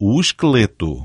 O esqueleto.